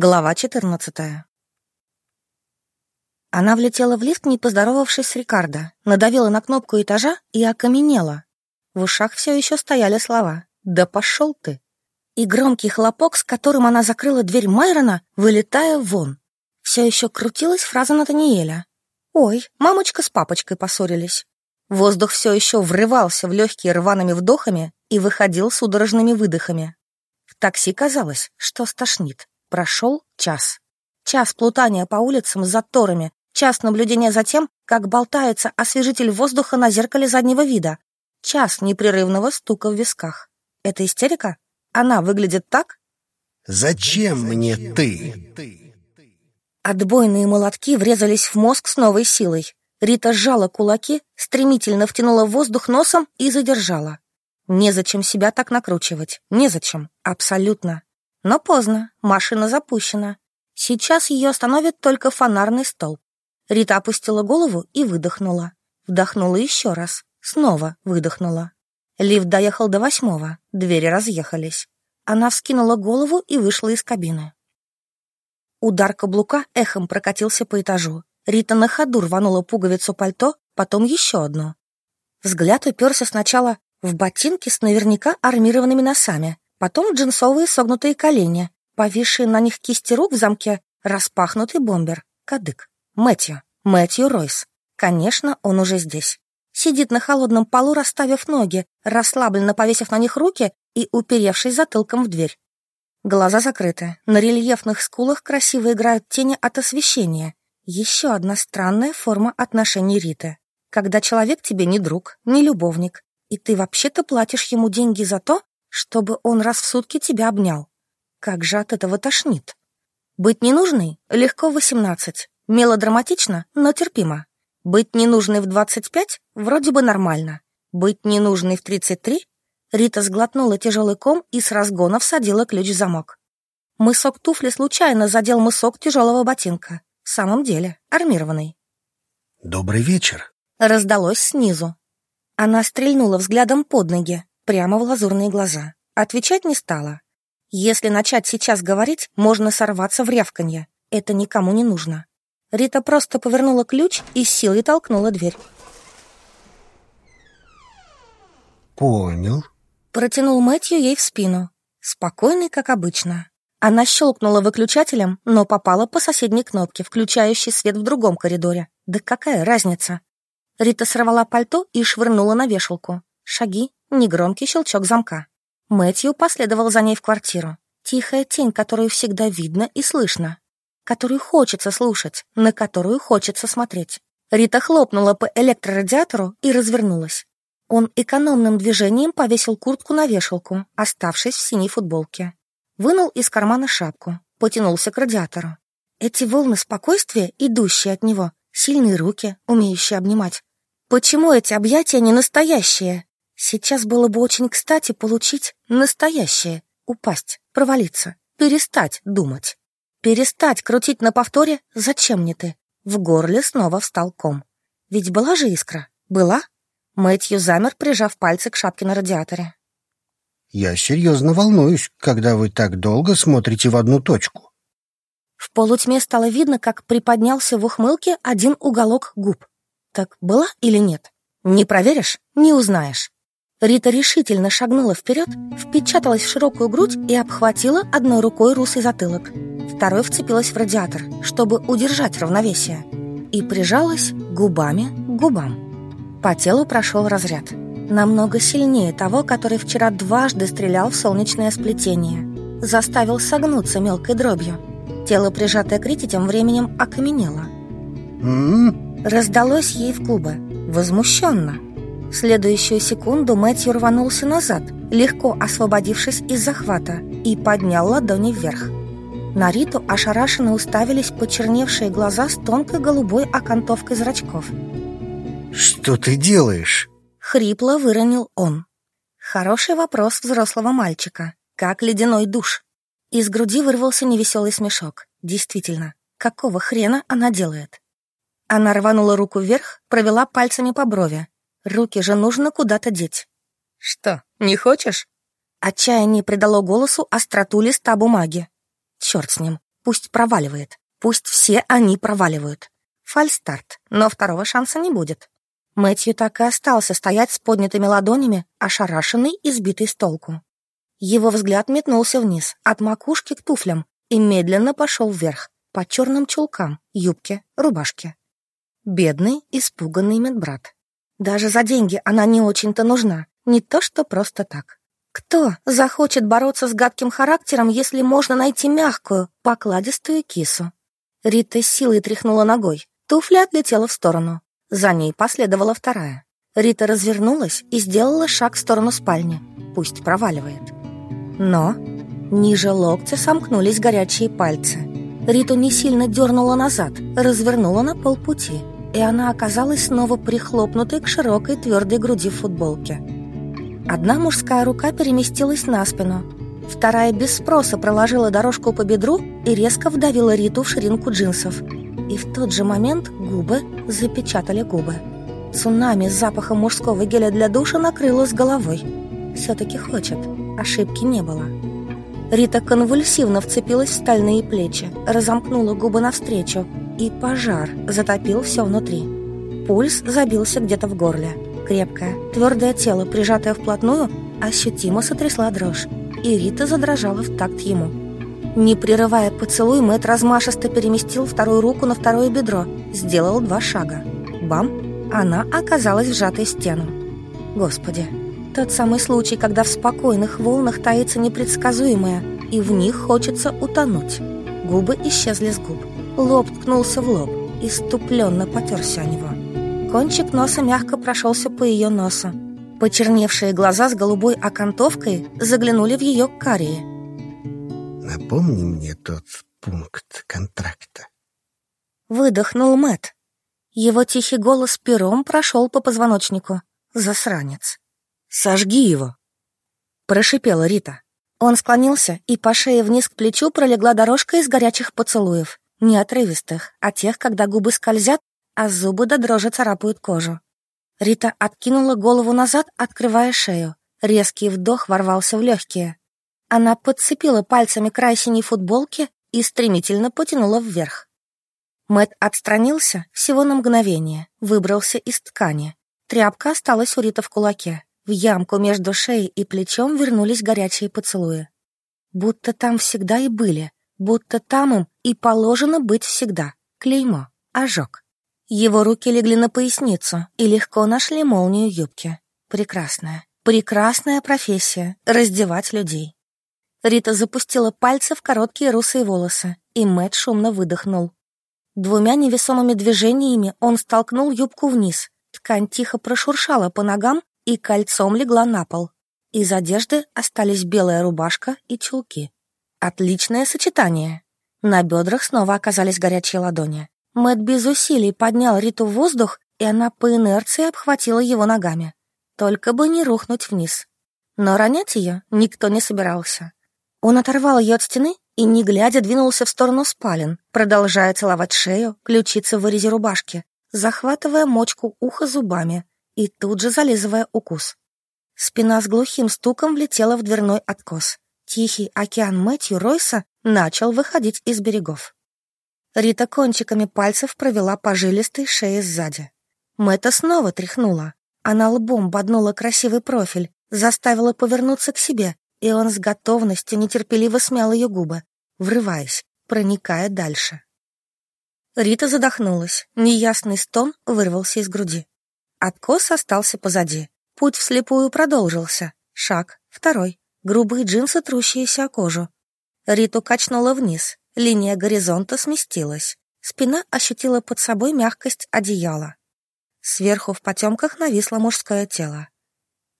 Глава 14. Она влетела в лифт, не поздоровавшись с Рикардо, надавила на кнопку этажа и окаменела. В ушах все еще стояли слова «Да пошел ты!» и громкий хлопок, с которым она закрыла дверь Майрона, вылетая вон. Все еще крутилась фраза Натаниэля. «Ой, мамочка с папочкой поссорились». Воздух все еще врывался в легкие рваными вдохами и выходил судорожными выдохами. В такси казалось, что стошнит. Прошел час. Час плутания по улицам с заторами, час наблюдения за тем, как болтается освежитель воздуха на зеркале заднего вида, час непрерывного стука в висках. Это истерика? Она выглядит так? «Зачем мне ты?» Отбойные молотки врезались в мозг с новой силой. Рита сжала кулаки, стремительно втянула воздух носом и задержала. Незачем себя так накручивать. Незачем. Абсолютно. Но поздно, машина запущена. Сейчас ее остановит только фонарный столб. Рита опустила голову и выдохнула. Вдохнула еще раз. Снова выдохнула. Лифт доехал до восьмого, двери разъехались. Она вскинула голову и вышла из кабины. Удар каблука эхом прокатился по этажу. Рита на ходу рванула пуговицу пальто, потом еще одну. Взгляд уперся сначала в ботинки с наверняка армированными носами, Потом джинсовые согнутые колени, повисшие на них кисти рук в замке, распахнутый бомбер, кадык. Мэтью, Мэтью Ройс. Конечно, он уже здесь. Сидит на холодном полу, расставив ноги, расслабленно повесив на них руки и уперевшись затылком в дверь. Глаза закрыты. На рельефных скулах красиво играют тени от освещения. Еще одна странная форма отношений Риты. Когда человек тебе не друг, не любовник, и ты вообще-то платишь ему деньги за то, чтобы он раз в сутки тебя обнял. Как же от этого тошнит. Быть ненужной легко в восемнадцать, мелодраматично, но терпимо. Быть ненужной в двадцать пять вроде бы нормально. Быть ненужной в тридцать три Рита сглотнула тяжелый ком и с разгона всадила ключ в замок. Мысок туфли случайно задел мысок тяжелого ботинка. В самом деле, армированный. «Добрый вечер», — раздалось снизу. Она стрельнула взглядом под ноги прямо в лазурные глаза. Отвечать не стала. Если начать сейчас говорить, можно сорваться в рявканье. Это никому не нужно. Рита просто повернула ключ и с силой толкнула дверь. «Понял», — протянул Мэтью ей в спину. Спокойный, как обычно. Она щелкнула выключателем, но попала по соседней кнопке, включающей свет в другом коридоре. Да какая разница? Рита сорвала пальто и швырнула на вешалку. Шаги, Негромкий щелчок замка. Мэтью последовал за ней в квартиру. Тихая тень, которую всегда видно и слышно. Которую хочется слушать, на которую хочется смотреть. Рита хлопнула по электрорадиатору и развернулась. Он экономным движением повесил куртку на вешалку, оставшись в синей футболке. Вынул из кармана шапку, потянулся к радиатору. Эти волны спокойствия, идущие от него, сильные руки, умеющие обнимать. Почему эти объятия не настоящие? Сейчас было бы очень кстати получить настоящее, упасть, провалиться, перестать думать. Перестать крутить на повторе «Зачем мне ты?» В горле снова встал ком. Ведь была же искра? Была? Мэтью замер, прижав пальцы к шапке на радиаторе. «Я серьезно волнуюсь, когда вы так долго смотрите в одну точку». В полутьме стало видно, как приподнялся в ухмылке один уголок губ. Так была или нет? Не проверишь — не узнаешь. Рита решительно шагнула вперед, впечаталась в широкую грудь и обхватила одной рукой русый затылок. Второй вцепилась в радиатор, чтобы удержать равновесие. И прижалась губами к губам. По телу прошел разряд. Намного сильнее того, который вчера дважды стрелял в солнечное сплетение. Заставил согнуться мелкой дробью. Тело, прижатое к Рите, тем временем окаменело. «М-м-м!» Раздалось ей в губы. Возмущенно. В следующую секунду Мэтью рванулся назад, легко освободившись из захвата, и поднял ладони вверх. На Риту ошарашенно уставились почерневшие глаза с тонкой голубой окантовкой зрачков. «Что ты делаешь?» — хрипло выронил он. Хороший вопрос взрослого мальчика. Как ледяной душ. Из груди вырвался невеселый смешок. Действительно, какого хрена она делает? Она рванула руку вверх, провела пальцами по брови, Руки же нужно куда-то деть. Что, не хочешь? Отчаяние придало голосу остроту листа бумаги. Черт с ним, Пусть проваливает. Пусть все они проваливают. Фальстарт, но второго шанса не будет. Мэтью так и остался стоять с поднятыми ладонями, ошарашенный и сбитый с толку. Его взгляд метнулся вниз, от макушки к туфлям, и медленно пошел вверх, по черным чулкам, юбке, рубашке. Бедный, испуганный медбрат. Даже за деньги она не очень-то нужна, не то что просто так. Кто захочет бороться с гадким характером, если можно найти мягкую, покладистую кису? Рита силой тряхнула ногой, туфля отлетела в сторону. За ней последовала вторая. Рита развернулась и сделала шаг в сторону спальни. Пусть проваливает. Но ниже локтя сомкнулись горячие пальцы. Риту не сильно дернула назад, развернула на полпути, и она оказалась снова прихлопнутой к широкой твердой груди футболки. Одна мужская рука переместилась на спину, вторая без спроса проложила дорожку по бедру и резко вдавила Риту в ширинку джинсов – и в тот же момент губы запечатали губы. Цунами с запахом мужского геля для душа накрыло с головой. Все-таки хочет. Ошибки не было. Рита конвульсивно вцепилась в стальные плечи, разомкнула губы навстречу, и пожар затопил все внутри. Пульс забился где-то в горле. Крепкое, твердое тело, прижатое вплотную, ощутимо сотрясла дрожь, и Рита задрожала в такт ему. Не прерывая поцелуй, Мэтт размашисто переместил вторую руку на второе бедро, сделал два шага. Бам! Она оказалась вжатой стену. Господи, тот самый случай, когда в спокойных волнах таится непредсказуемое, и в них хочется утонуть. Губы исчезли с губ. Лоб ткнулся в лоб, иступленно потерся о него. Кончик носа мягко прошелся по ее носу. Почерневшие глаза с голубой окантовкой заглянули в ее карие. Напомни мне тот пункт контракта. Выдохнул Мэт. Его тихий голос пером прошел по позвоночнику. Засранец. «Сожги его!» Прошипела Рита. Он склонился, и по шее вниз к плечу пролегла дорожка из горячих поцелуев. Не отрывистых, а тех, когда губы скользят, а зубы до дрожи царапают кожу. Рита откинула голову назад, открывая шею. Резкий вдох ворвался в легкие. Она подцепила пальцами край синей футболки и стремительно потянула вверх. Мэт отстранился всего на мгновение, выбрался из ткани. Тряпка осталась у Рита в кулаке. В ямку между шеей и плечом вернулись горячие поцелуи. Будто там всегда и были, будто там им и положено быть всегда. Клеймо, ожог. Его руки легли на поясницу и легко нашли молнию юбки. Прекрасная, прекрасная профессия — раздевать людей. Рита запустила пальцы в короткие русые волосы, и Мэтт шумно выдохнул. Двумя невесомыми движениями он столкнул юбку вниз. Ткань тихо прошуршала по ногам и кольцом легла на пол. Из одежды остались белая рубашка и чулки. Отличное сочетание. На бедрах снова оказались горячие ладони. Мэтт без усилий поднял Риту в воздух, и она по инерции обхватила его ногами. Только бы не рухнуть вниз. Но ронять ее никто не собирался. Он оторвал ее от стены и, не глядя, двинулся в сторону спален, продолжая целовать шею, ключицы в вырезе рубашки, захватывая мочку уха зубами и тут же зализывая укус. Спина с глухим стуком влетела в дверной откос. Тихий океан Мэтью Ройса начал выходить из берегов. Рита кончиками пальцев провела по жилистой шее сзади. Мэтта снова тряхнула. Она лбом боднула красивый профиль, заставила повернуться к себе и он с готовностью нетерпеливо смял ее губы, врываясь, проникая дальше. Рита задохнулась, неясный стон вырвался из груди. Откос остался позади. Путь вслепую продолжился. Шаг, второй. Грубые джинсы, трущиеся о кожу. Риту качнула вниз. Линия горизонта сместилась. Спина ощутила под собой мягкость одеяла. Сверху в потемках нависло мужское тело.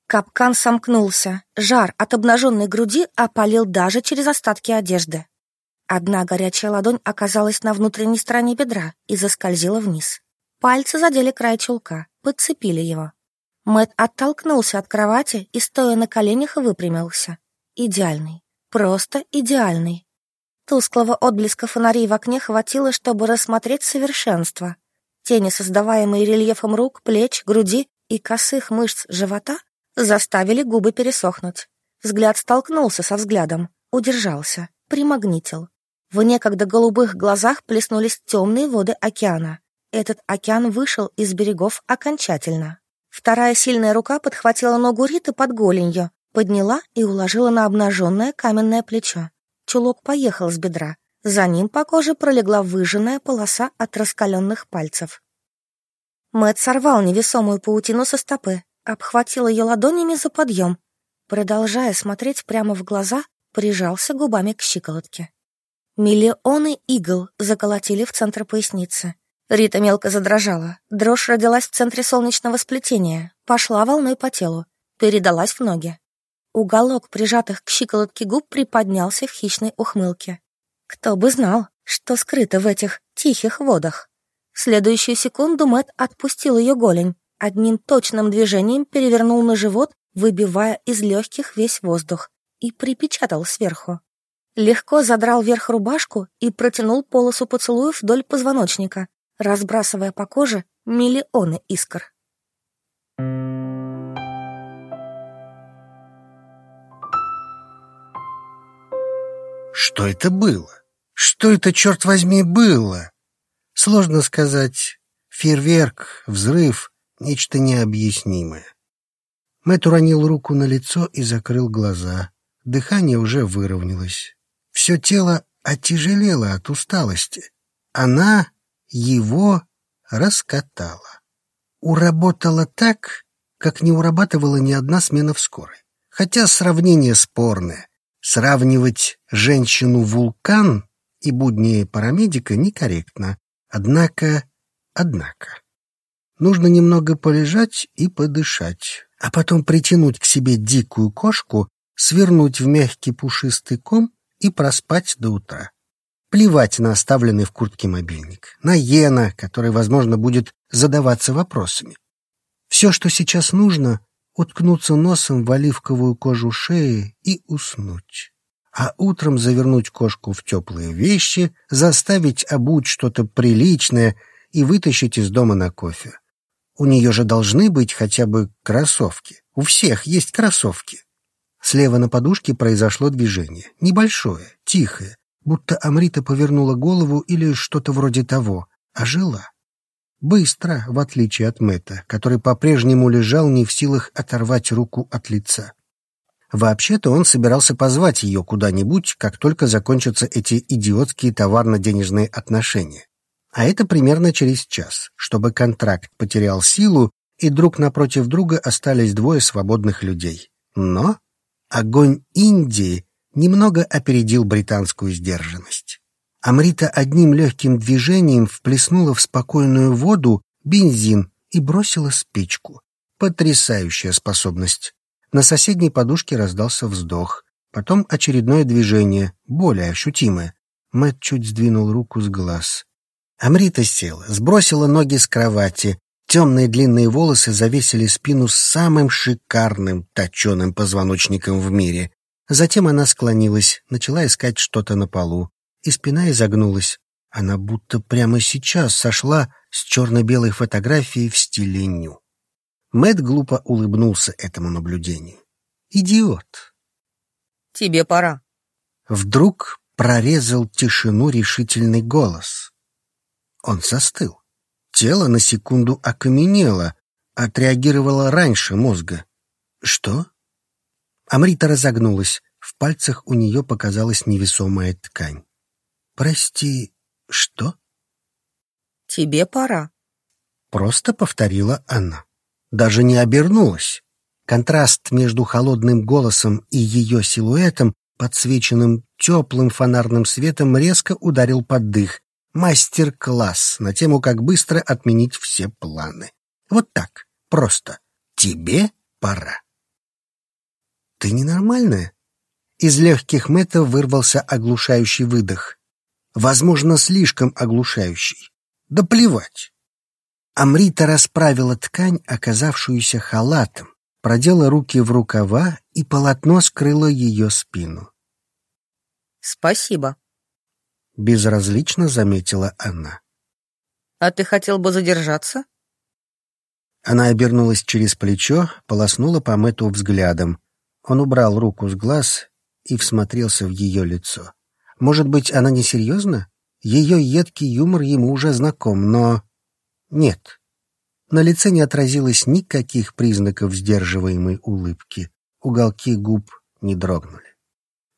Капкан сомкнулся. Жар от обнаженной груди опалил даже через остатки одежды. Одна горячая ладонь оказалась на внутренней стороне бедра и заскользила вниз. Пальцы задели край чулка, подцепили его. Мэт оттолкнулся от кровати и, стоя на коленях, выпрямился. Идеальный. Просто идеальный. Тусклого отблеска фонарей в окне хватило, чтобы рассмотреть совершенство. Тени, создаваемые рельефом рук, плеч, груди и косых мышц живота, заставили губы пересохнуть. Взгляд столкнулся со взглядом, удержался, примагнитил. В некогда голубых глазах плеснулись темные воды океана. Этот океан вышел из берегов окончательно. Вторая сильная рука подхватила ногу Риты под голенью, подняла и уложила на обнаженное каменное плечо. Чулок поехал с бедра. За ним по коже пролегла выжженная полоса от раскаленных пальцев. Мэт сорвал невесомую паутину со стопы, обхватил ее ладонями за подъем. Продолжая смотреть прямо в глаза, прижался губами к щиколотке. Миллионы игл заколотили в центр поясницы. Рита мелко задрожала. Дрожь родилась в центре солнечного сплетения, пошла волной по телу, передалась в ноги. Уголок прижатых к щиколотке губ приподнялся в хищной ухмылке. Кто бы знал, что скрыто в этих тихих водах. В следующую секунду Мэт отпустил ее голень, одним точным движением перевернул на живот, выбивая из легких весь воздух, и припечатал сверху. Легко задрал вверх рубашку и протянул полосу поцелуев вдоль позвоночника, разбрасывая по коже миллионы искр. Что это было? Что это, черт возьми, было? Сложно сказать. Фейерверк, взрыв, нечто необъяснимое. Мэтт уронил руку на лицо и закрыл глаза. Дыхание уже выровнялось. Все тело отяжелело от усталости. Она его раскатала. Уработала так, как не урабатывала ни одна смена в скорой. Хотя сравнение спорное. Сравнивать женщину-вулкан и будни парамедика некорректно. Однако, однако, нужно немного полежать и подышать, а потом притянуть к себе дикую кошку, свернуть в мягкий пушистый ком и проспать до утра. Плевать на оставленный в куртке мобильник, на Йена, который, возможно, будет задаваться вопросами. Все, что сейчас нужно, уткнуться носом в оливковую кожу шеи и уснуть. А утром завернуть кошку в теплые вещи, заставить обуть что-то приличное и вытащить из дома на кофе. У нее же должны быть хотя бы кроссовки. У всех есть кроссовки. Слева на подушке произошло движение. Небольшое, тихое, будто Амрита повернула голову или что-то вроде того, а жила. Быстро, в отличие от Мэтта, который по-прежнему лежал не в силах оторвать руку от лица. Вообще-то он собирался позвать ее куда-нибудь, как только закончатся эти идиотские товарно-денежные отношения. А это примерно через час, чтобы контракт потерял силу, и друг напротив друга остались двое свободных людей. Но огонь Индии немного опередил британскую сдержанность. Амрита одним легким движением вплеснула в спокойную воду бензин и бросила спичку. Потрясающая способность. На соседней подушке раздался вздох. Потом очередное движение, более ощутимое. Мэт чуть сдвинул руку с глаз. Амрита села, сбросила ноги с кровати. Темные длинные волосы завесили спину самым шикарным точеным позвоночником в мире. Затем она склонилась, начала искать что-то на полу, и спина изогнулась. Она будто прямо сейчас сошла с черно-белой фотографии в стиле ню. Мэт глупо улыбнулся этому наблюдению. «Идиот!» «Тебе пора». Вдруг прорезал тишину решительный голос. Он застыл. Тело на секунду окаменело, отреагировало раньше мозга. «Что?» Амрита разогнулась. В пальцах у нее показалась невесомая ткань. «Прости, что?» «Тебе пора», — просто повторила она. Даже не обернулась. Контраст между холодным голосом и ее силуэтом, подсвеченным теплым фонарным светом, резко ударил под дых. Мастер-класс на тему, как быстро отменить все планы. Вот так, просто. Тебе пора. «Ты ненормальная?» Из легких Мэтта вырвался оглушающий выдох. Возможно, слишком оглушающий. Да плевать. Амрита расправила ткань, оказавшуюся халатом, продела руки в рукава, и полотно скрыло ее спину. «Спасибо», — безразлично заметила она. «А ты хотел бы задержаться?» Она обернулась через плечо, полоснула по Мэтту взглядом. Он убрал руку с глаз и всмотрелся в ее лицо. Может быть, она не серьезна? Ее едкий юмор ему уже знаком, но... Нет. На лице не отразилось никаких признаков сдерживаемой улыбки. Уголки губ не дрогнули.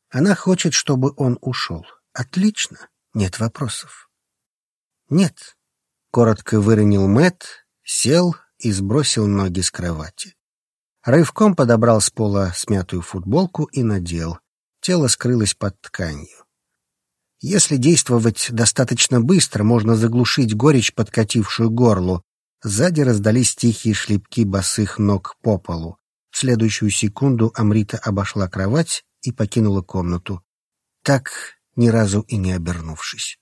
Она хочет, чтобы он ушел. Отлично. Нет вопросов. Нет. Коротко выронил Мэт, сел и сбросил ноги с кровати. Рывком подобрал с пола смятую футболку и надел. Тело скрылось под тканью. Если действовать достаточно быстро, можно заглушить горечь, подкатившую горлу. Сзади раздались тихие шлепки босых ног по полу. В следующую секунду Амрита обошла кровать и покинула комнату, так ни разу и не обернувшись.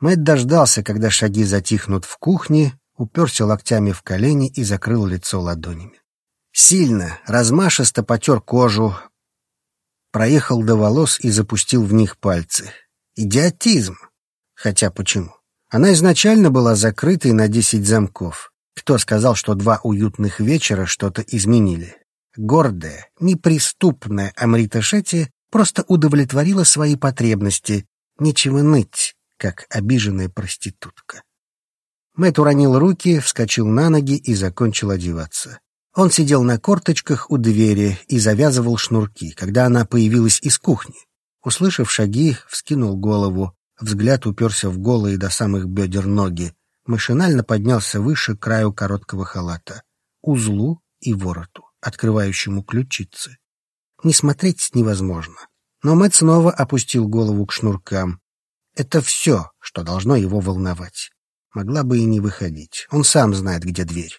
Мэтт дождался, когда шаги затихнут в кухне, уперся локтями в колени и закрыл лицо ладонями. Сильно, размашисто потер кожу, проехал до волос и запустил в них пальцы. Идиотизм. Хотя почему? Она изначально была закрытой на десять замков. Кто сказал, что два уютных вечера что-то изменили? Гордая, неприступная Амрита Шетти просто удовлетворила свои потребности, нечего ныть, как обиженная проститутка. Мэтт уронил руки, вскочил на ноги и закончил одеваться. Он сидел на корточках у двери и завязывал шнурки, когда она появилась из кухни. Услышав шаги, вскинул голову, взгляд уперся в голые до самых бедер ноги, машинально поднялся выше краю короткого халата, узлу и вороту, открывающему ключицы. Не смотреть невозможно. Но Мэтт снова опустил голову к шнуркам. Это все, что должно его волновать. Могла бы и не выходить. Он сам знает, где дверь.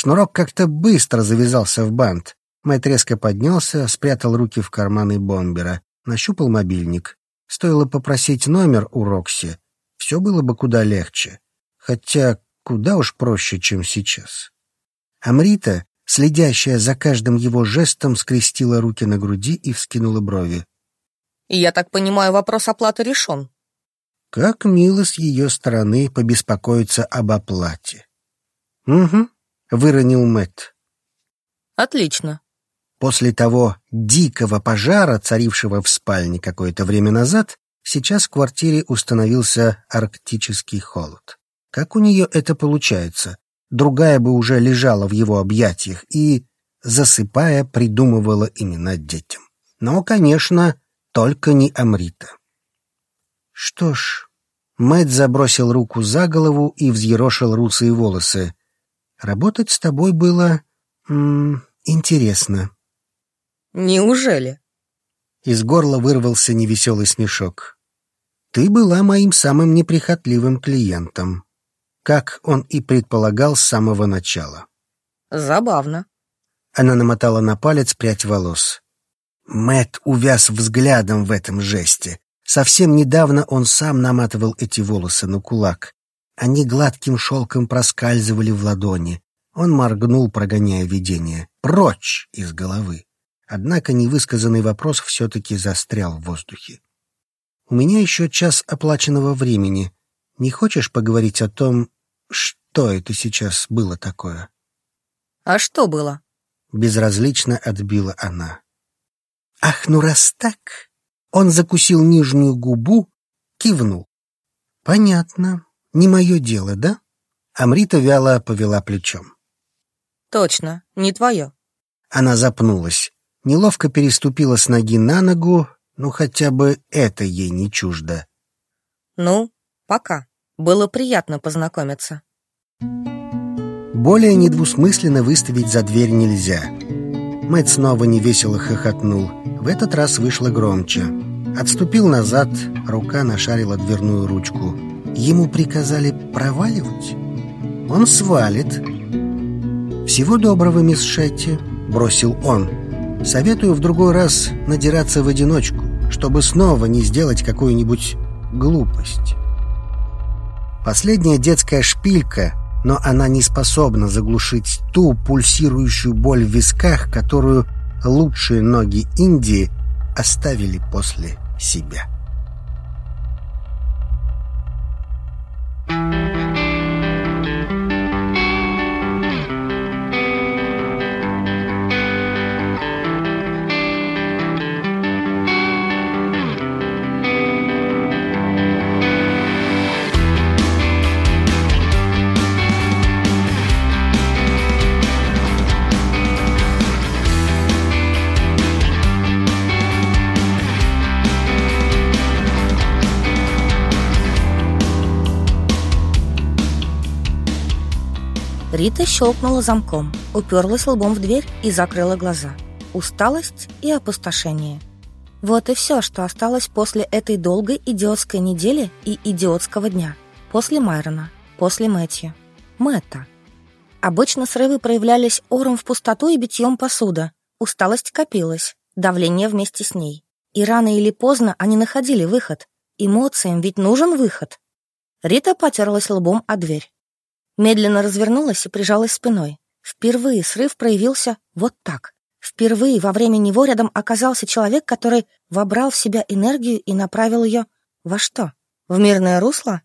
Шнурок как-то быстро завязался в бант. Мэтт резко поднялся, спрятал руки в карманы бомбера нащупал мобильник. Стоило попросить номер у Рокси, все было бы куда легче. Хотя куда уж проще, чем сейчас. Амрита, следящая за каждым его жестом, скрестила руки на груди и вскинула брови. «Я так понимаю, вопрос оплаты решен?» Как мило с ее стороны побеспокоиться об оплате. «Угу», — выронил Мэтт. «Отлично. После того дикого пожара, царившего в спальне какое-то время назад, сейчас в квартире установился арктический холод. Как у нее это получается? Другая бы уже лежала в его объятиях и, засыпая, придумывала имена детям. Но, конечно, только не Амрита. Что ж, Мэтт забросил руку за голову и взъерошил русые волосы. Работать с тобой было... М -м, интересно. Неужели? Из горла вырвался невеселый смешок. Ты была моим самым неприхотливым клиентом, как он и предполагал с самого начала. Забавно. Она намотала на палец прядь волос. Мэт увяз взглядом в этом жесте. Совсем недавно он сам наматывал эти волосы на кулак. Они гладким шелком проскальзывали в ладони. Он моргнул, прогоняя видение. Прочь из головы. Однако невысказанный вопрос все-таки застрял в воздухе. «У меня еще час оплаченного времени. Не хочешь поговорить о том, что это сейчас было такое?» «А что было?» Безразлично отбила она. «Ах, ну раз так!» Он закусил нижнюю губу, кивнул. «Понятно. Не мое дело, да?» Амрита вяло повела плечом. «Точно, не твое». Она запнулась неловко переступила с ноги на ногу, ну хотя бы это ей не чуждо. «Ну, пока. Было приятно познакомиться». Более недвусмысленно выставить за дверь нельзя. Мэтт снова невесело хохотнул. В этот раз вышло громче. Отступил назад, рука нашарила дверную ручку. Ему приказали проваливать. Он свалит. «Всего доброго, мисс Шетти», — бросил он. Советую в другой раз надираться в одиночку, чтобы снова не сделать какую-нибудь глупость. Последняя детская шпилька, но она не способна заглушить ту пульсирующую боль в висках, которую лучшие ноги Индии оставили после себя. Рита щелкнула замком, уперлась лбом в дверь и закрыла глаза. Усталость и опустошение. Вот и все, что осталось после этой долгой идиотской недели и идиотского дня. После Майрона, после Мэтью. Мэтта. Обычно срывы проявлялись ором в пустоту и битьем посуда. Усталость копилась, давление вместе с ней. И рано или поздно они находили выход. Эмоциям ведь нужен выход. Рита потерлась лбом о дверь. Медленно развернулась и прижалась спиной. Впервые срыв проявился вот так. Впервые во время него рядом оказался человек, который вобрал в себя энергию и направил ее во что? В мирное русло?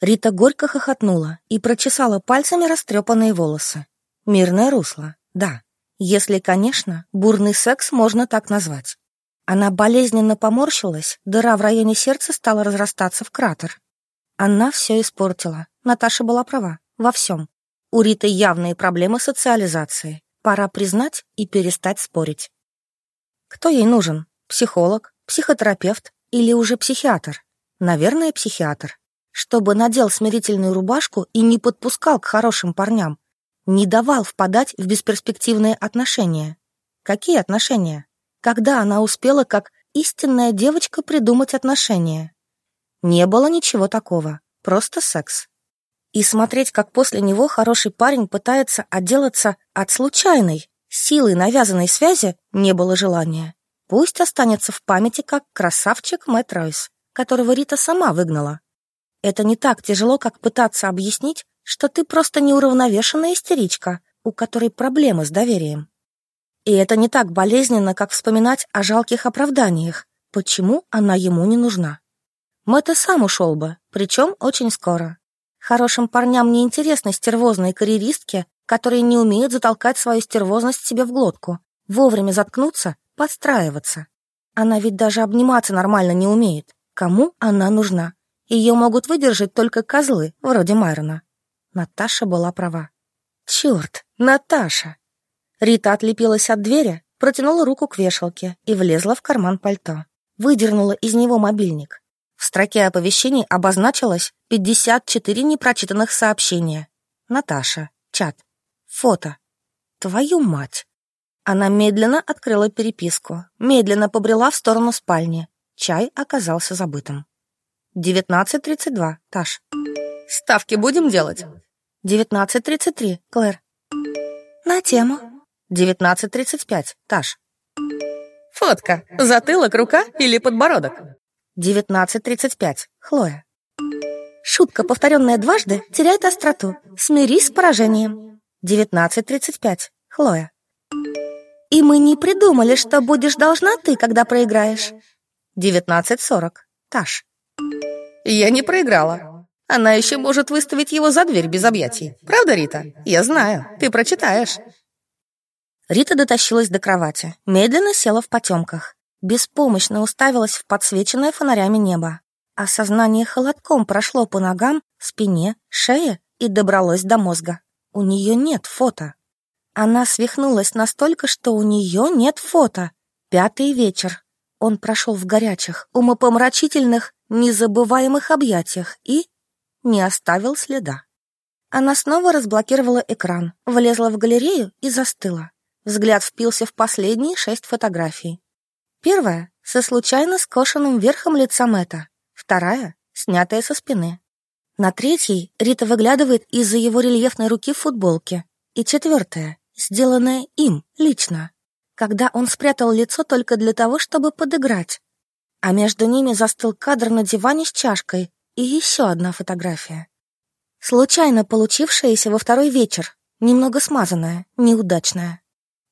Рита горько хохотнула и прочесала пальцами растрепанные волосы. Мирное русло, да. Если, конечно, бурный секс можно так назвать. Она болезненно поморщилась, дыра в районе сердца стала разрастаться в кратер. Она все испортила. Наташа была права. Во всем. У Риты явные проблемы социализации. Пора признать и перестать спорить. Кто ей нужен? Психолог? Психотерапевт? Или уже психиатр? Наверное, психиатр. Чтобы надел смирительную рубашку и не подпускал к хорошим парням. Не давал впадать в бесперспективные отношения. Какие отношения? Когда она успела, как истинная девочка, придумать отношения? Не было ничего такого. Просто секс. И смотреть, как после него хороший парень пытается отделаться от случайной, силой навязанной связи, не было желания. Пусть останется в памяти как красавчик Мэтт Ройс, которого Рита сама выгнала. Это не так тяжело, как пытаться объяснить, что ты просто неуравновешенная истеричка, у которой проблемы с доверием. И это не так болезненно, как вспоминать о жалких оправданиях, почему она ему не нужна. Мэтт и сам ушел бы, причем очень скоро. Хорошим парням не интересны стервозные карьеристки, которые не умеют затолкать свою стервозность себе в глотку, вовремя заткнуться, подстраиваться. Она ведь даже обниматься нормально не умеет. Кому она нужна? Ее могут выдержать только козлы, вроде Майрона. Наташа была права. Черт, Наташа! Рита отлепилась от двери, протянула руку к вешалке и влезла в карман пальто. Выдернула из него мобильник. В строке оповещений обозначилось 54 непрочитанных сообщения. Наташа. Чат. Фото. Твою мать. Она медленно открыла переписку, медленно побрела в сторону спальни. Чай оказался забытым. 19.32. Таш. Ставки будем делать? 19.33. Клэр. На тему. 19.35. Таш. Фотка. Затылок, рука или подбородок? 19.35. Хлоя. Шутка, повторенная дважды, теряет остроту. Смирись с поражением. 19.35. Хлоя. И мы не придумали, что будешь должна ты, когда проиграешь. 19.40. Таш. Я не проиграла. Она еще может выставить его за дверь без объятий. Правда, Рита? Я знаю. Ты прочитаешь. Рита дотащилась до кровати, медленно села в потемках беспомощно уставилась в подсвеченное фонарями небо. Осознание холодком прошло по ногам, спине, шее и добралось до мозга. У нее нет фото. Она свихнулась настолько, что у нее нет фото. Пятый вечер. Он прошел в горячих, умопомрачительных, незабываемых объятиях и не оставил следа. Она снова разблокировала экран, влезла в галерею и застыла. Взгляд впился в последние шесть фотографий. Первая — со случайно скошенным верхом лица Мэтта. Вторая — снятая со спины. На третьей Рита выглядывает из-за его рельефной руки в футболке. И четвертая — сделанная им, лично. Когда он спрятал лицо только для того, чтобы подыграть. А между ними застыл кадр на диване с чашкой и еще одна фотография. Случайно получившаяся во второй вечер, немного смазанная, неудачная.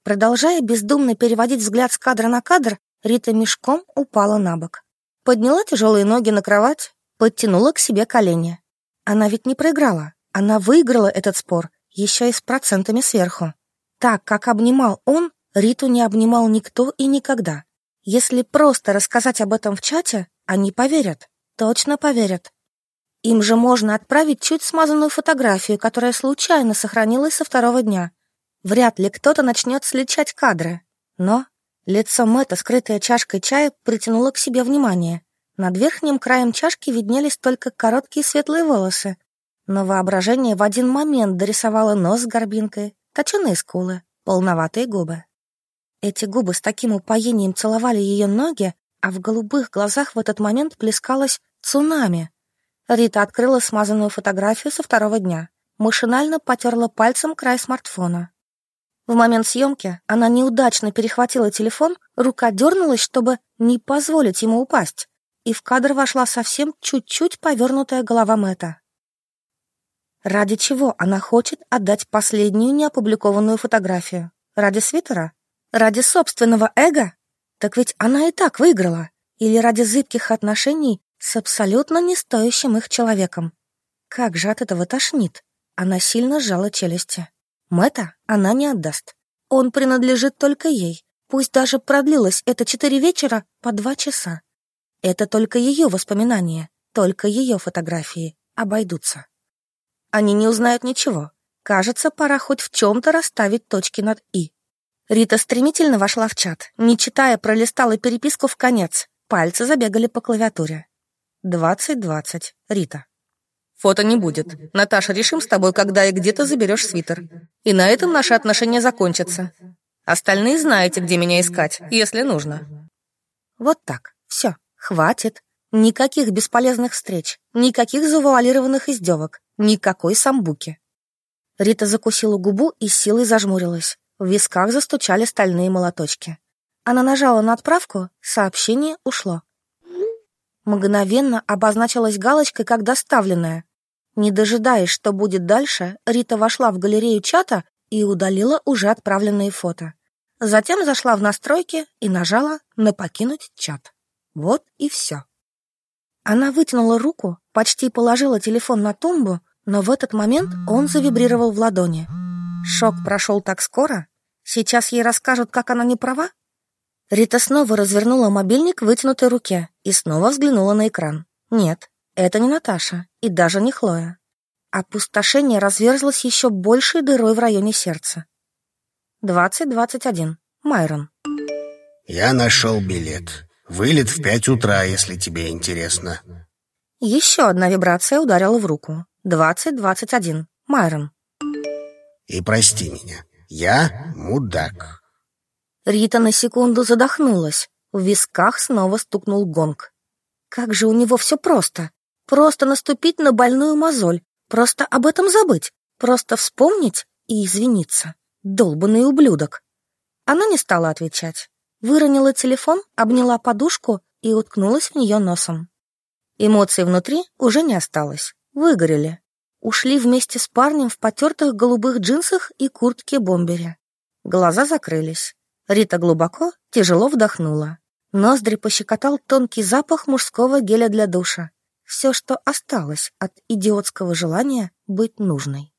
Продолжая бездумно переводить взгляд с кадра на кадр, Рита мешком упала на бок. Подняла тяжелые ноги на кровать, подтянула к себе колени. Она ведь не проиграла. Она выиграла этот спор, еще и с процентами сверху. Так, как обнимал он, Риту не обнимал никто и никогда. Если просто рассказать об этом в чате, они поверят. Точно поверят. Им же можно отправить чуть смазанную фотографию, которая случайно сохранилась со второго дня. Вряд ли кто-то начнет сличать кадры. Но Лицо Мэтта, скрытое чашкой чая, притянуло к себе внимание. Над верхним краем чашки виднелись только короткие светлые волосы. Но воображение в один момент дорисовало нос с горбинкой, точеные скулы, полноватые губы. Эти губы с таким упоением целовали ее ноги, а в голубых глазах в этот момент плескалось цунами. Рита открыла смазанную фотографию со второго дня, машинально потерла пальцем край смартфона. В момент съемки она неудачно перехватила телефон, рука дернулась, чтобы не позволить ему упасть, и в кадр вошла совсем чуть-чуть повернутая голова Мэтта. Ради чего она хочет отдать последнюю неопубликованную фотографию? Ради свитера? Ради собственного эго? Так ведь она и так выиграла. Или ради зыбких отношений с абсолютно не стоящим их человеком? Как же от этого тошнит? Она сильно сжала челюсти. Мэтта она не отдаст. Он принадлежит только ей. Пусть даже продлилось это четыре вечера по два часа. Это только ее воспоминания, только ее фотографии обойдутся. Они не узнают ничего. Кажется, пора хоть в чем-то расставить точки над «и». Рита стремительно вошла в чат, не читая, пролистала переписку в конец. Пальцы забегали по клавиатуре. «Двадцать двадцать. Рита». «Фото не будет. Наташа, решим с тобой, когда и где ты заберешь свитер. И на этом наши отношения закончатся. Остальные знаете, где меня искать, если нужно». Вот так. Все. Хватит. Никаких бесполезных встреч, никаких завуалированных издевок. Никакой самбуки. Рита закусила губу и силой зажмурилась. В висках застучали стальные молоточки. Она нажала на отправку, сообщение ушло. Мгновенно обозначилась галочкой как доставленная. Не дожидаясь, что будет дальше, Рита вошла в галерею чата и удалила уже отправленные фото. Затем зашла в настройки и нажала на «Покинуть чат». Вот и все. Она вытянула руку, почти положила телефон на тумбу, но в этот момент он завибрировал в ладони. Шок прошел так скоро. Сейчас ей расскажут, как она не права? Рита снова развернула мобильник в вытянутой руке и снова взглянула на экран. Нет, это не Наташа и даже не Хлоя. Опустошение разверзлось еще большей дырой в районе сердца. 2021. Майрон. Я нашел билет. Вылет в пять утра, если тебе интересно. Еще одна вибрация ударила в руку. Двадцать двадцать один. Майрон. И прости меня, я мудак. Рита на секунду задохнулась. В висках снова стукнул гонг. Как же у него все просто. Просто наступить на больную мозоль. Просто об этом забыть. Просто вспомнить и извиниться. Долбанный ублюдок. Она не стала отвечать. Выронила телефон, обняла подушку и уткнулась в нее носом. Эмоций внутри уже не осталось выгорели. Ушли вместе с парнем в потертых голубых джинсах и куртке-бомбере. Глаза закрылись. Рита глубоко, тяжело вдохнула. Ноздри пощекотал тонкий запах мужского геля для душа. Все, что осталось от идиотского желания быть нужной.